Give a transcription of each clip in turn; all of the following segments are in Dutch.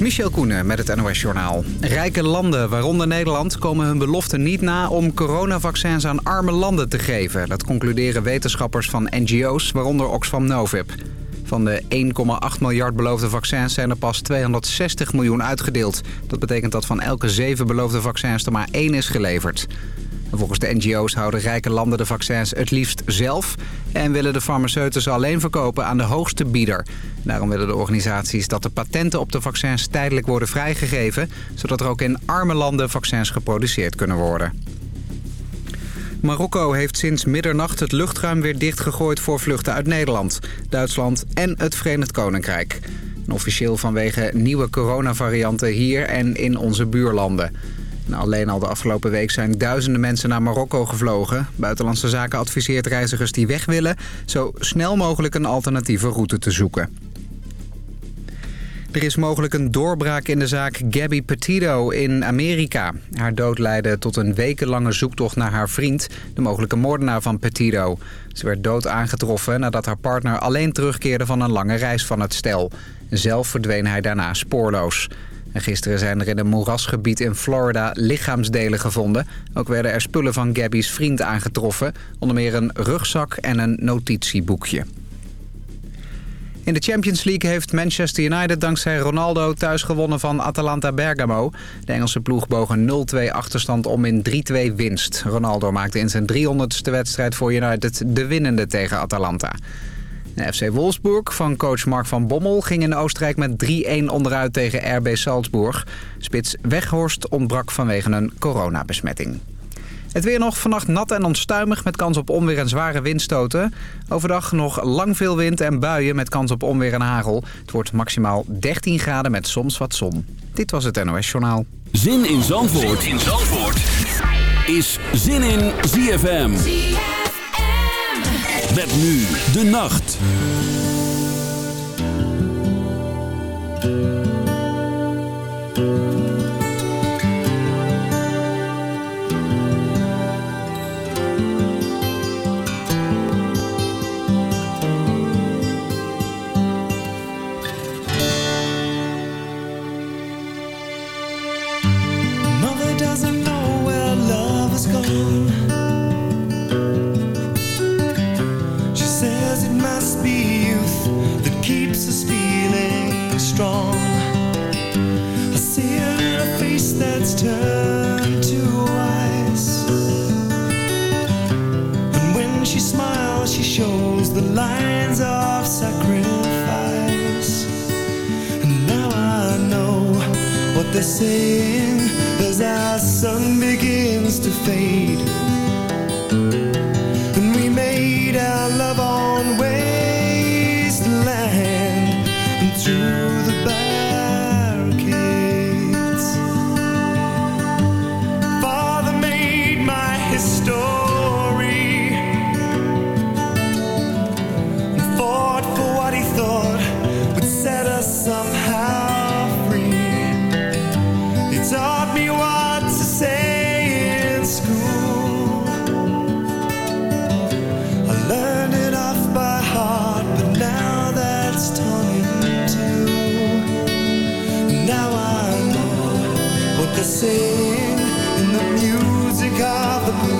Michel Koenen met het NOS-journaal. Rijke landen, waaronder Nederland, komen hun belofte niet na om coronavaccins aan arme landen te geven. Dat concluderen wetenschappers van NGO's, waaronder Oxfam Novib. Van de 1,8 miljard beloofde vaccins zijn er pas 260 miljoen uitgedeeld. Dat betekent dat van elke zeven beloofde vaccins er maar één is geleverd. Volgens de NGO's houden rijke landen de vaccins het liefst zelf... en willen de farmaceuten ze alleen verkopen aan de hoogste bieder. Daarom willen de organisaties dat de patenten op de vaccins tijdelijk worden vrijgegeven... zodat er ook in arme landen vaccins geproduceerd kunnen worden. Marokko heeft sinds middernacht het luchtruim weer dichtgegooid voor vluchten uit Nederland, Duitsland en het Verenigd Koninkrijk. officieel vanwege nieuwe coronavarianten hier en in onze buurlanden. Nou, alleen al de afgelopen week zijn duizenden mensen naar Marokko gevlogen. Buitenlandse Zaken adviseert reizigers die weg willen... zo snel mogelijk een alternatieve route te zoeken. Er is mogelijk een doorbraak in de zaak Gabby Petito in Amerika. Haar dood leidde tot een wekenlange zoektocht naar haar vriend... de mogelijke moordenaar van Petito. Ze werd dood aangetroffen nadat haar partner alleen terugkeerde... van een lange reis van het stel. Zelf verdween hij daarna spoorloos. En gisteren zijn er in een moerasgebied in Florida lichaamsdelen gevonden. Ook werden er spullen van Gabby's vriend aangetroffen. Onder meer een rugzak en een notitieboekje. In de Champions League heeft Manchester United dankzij Ronaldo thuis gewonnen van Atalanta Bergamo. De Engelse ploeg boog een 0-2 achterstand om in 3-2 winst. Ronaldo maakte in zijn 300ste wedstrijd voor United de winnende tegen Atalanta. FC Wolfsburg van coach Mark van Bommel ging in Oostenrijk met 3-1 onderuit tegen RB Salzburg. Spits Weghorst ontbrak vanwege een coronabesmetting. Het weer nog vannacht nat en onstuimig met kans op onweer en zware windstoten. Overdag nog lang veel wind en buien met kans op onweer en hagel. Het wordt maximaal 13 graden met soms wat zon. Dit was het NOS Journaal. Zin in Zandvoort, zin in Zandvoort. is Zin in ZFM. Nu de nacht. they're as our sun begins to fade. sing in the music of the blues.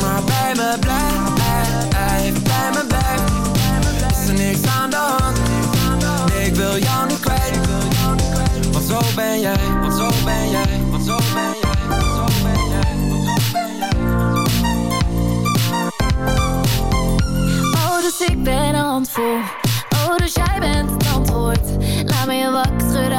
maar bij me blijft, bij me blijft Is er niks aan de hand ik wil jou niet kwijt want zo ben jij, want zo ben jij, want zo ben jij. Oh, dus ik ben een handvol. Oh, dus jij bent het antwoord. Laat me je wakker schudden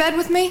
bed with me?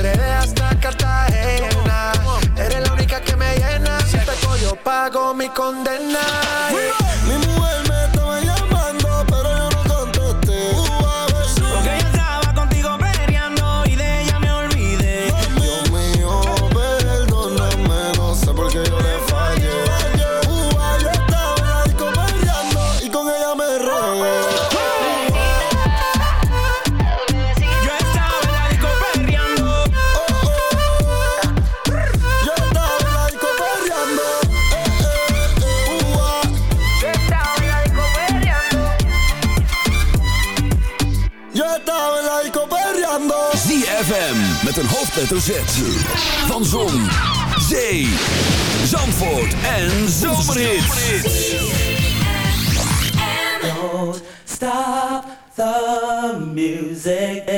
RD hasta Cartagena. Eres la única que me llena. Si tengo yo pago mi condena. Mi hoofdletter Z. Van Zon, Zee, Zandvoort en Zomerhits. Stop the music.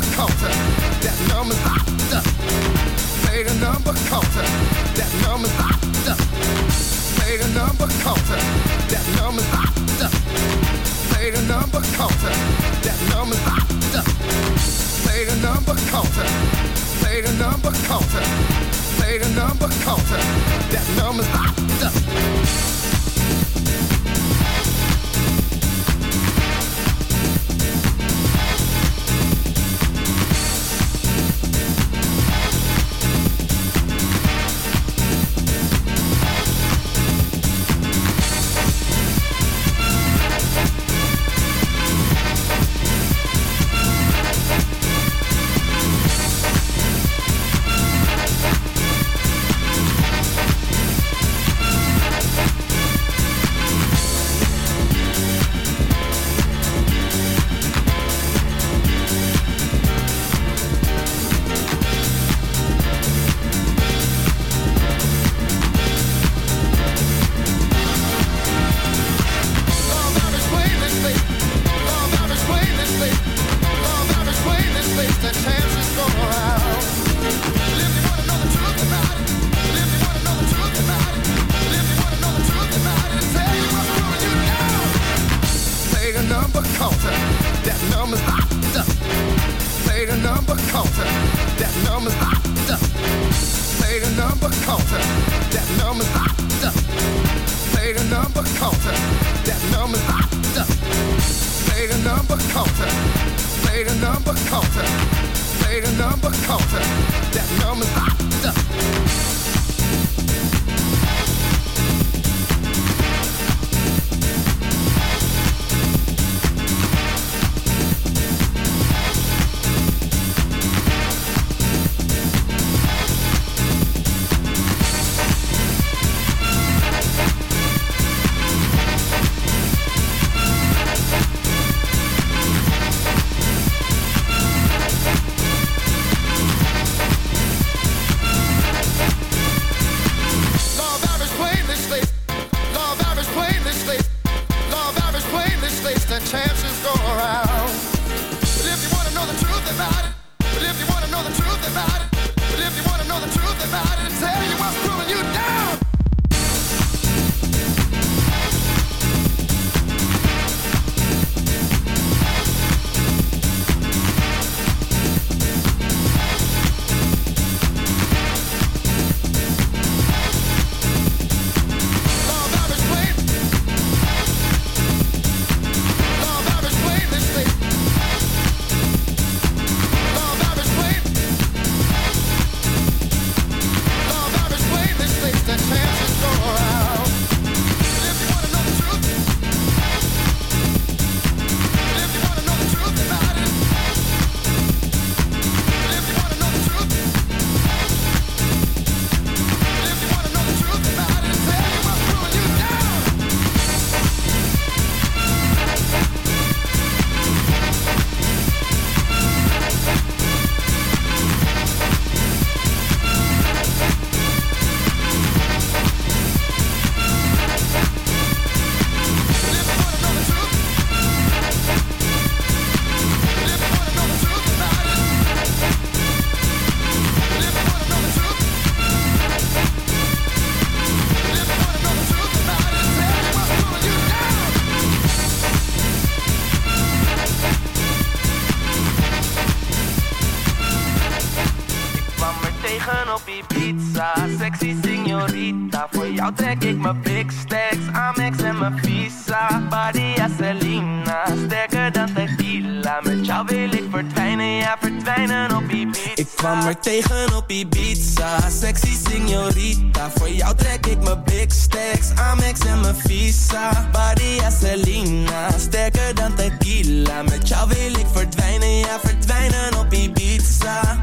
Number counter, that number's hot. Play the number counter, that number's hot. Play the number counter, that number's hot. Play the number counter, that number's hot. Play the number counter, play the number counter, play the number counter, that number's hot. Jou trek ik mijn big stacks Amex en mijn visa. Badia Selena Sterker dan tequila. Met jou wil ik verdwijnen Ja, verdwijnen op Ibiza. Ik kwam er tegen op Ibiza. Sexy signorita Voor jou trek ik mijn big stacks Amex en mijn visa. Badia Selena Sterker dan tequila. Met jou wil ik verdwijnen Ja, verdwijnen op Ibiza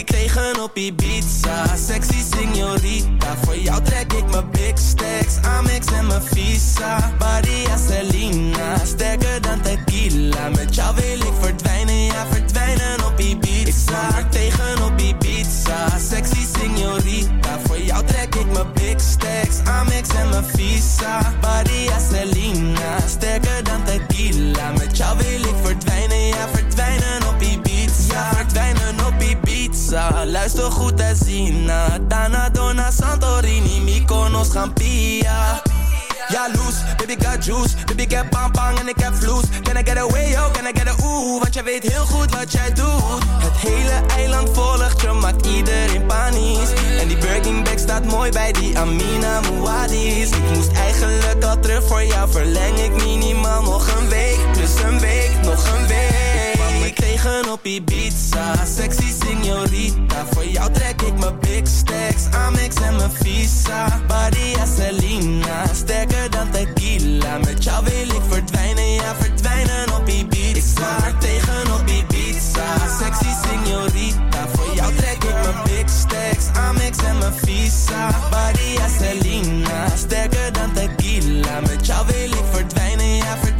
Ik tegen op Ibiza. Sexy signorita Voor jou trek ik mijn big stacks. Amex en mijn visa. Badia Selena. Sterker dan tequila. Met jou wil ik verdwijnen. Ja, verdwijnen op Ibiza. Ik er tegen op Ibiza. Sexy signorita Voor jou trek ik mijn big stacks. Amex en mijn visa. Badia Selena. Sterker dan tequila. Met jou wil ik verdwijnen Luister goed en zien na. Dana, Dona, Santorini Mykonos, Gampia. Jaloers, baby got juice. Baby ik heb bang bang en ik heb vloes. Can I get away, yo, can I get a ooh? Want jij weet heel goed wat jij doet. Het hele eiland volgt je, maakt iedereen panisch. En die Birkin bag staat mooi bij die Amina Muadis Ik moest eigenlijk al terug voor jou Verleng ik minimaal nog een week. Plus een week, nog een week tegen op Ibiza. Sexy signorita Voor jou trek ik mijn big stacks. Amex en mijn visa Badia Selena. Sterker dan tequila Met jou wil ik verdwijnen. Ja, verdwijnen op Ibiza. Ik er tegen op Ibiza. Sexy signorita Voor jou trek ik mijn big stacks. Amex en mijn visa Badia Selena. Sterker dan tequila Met jou wil ik verdwijnen. Ja, verdwijnen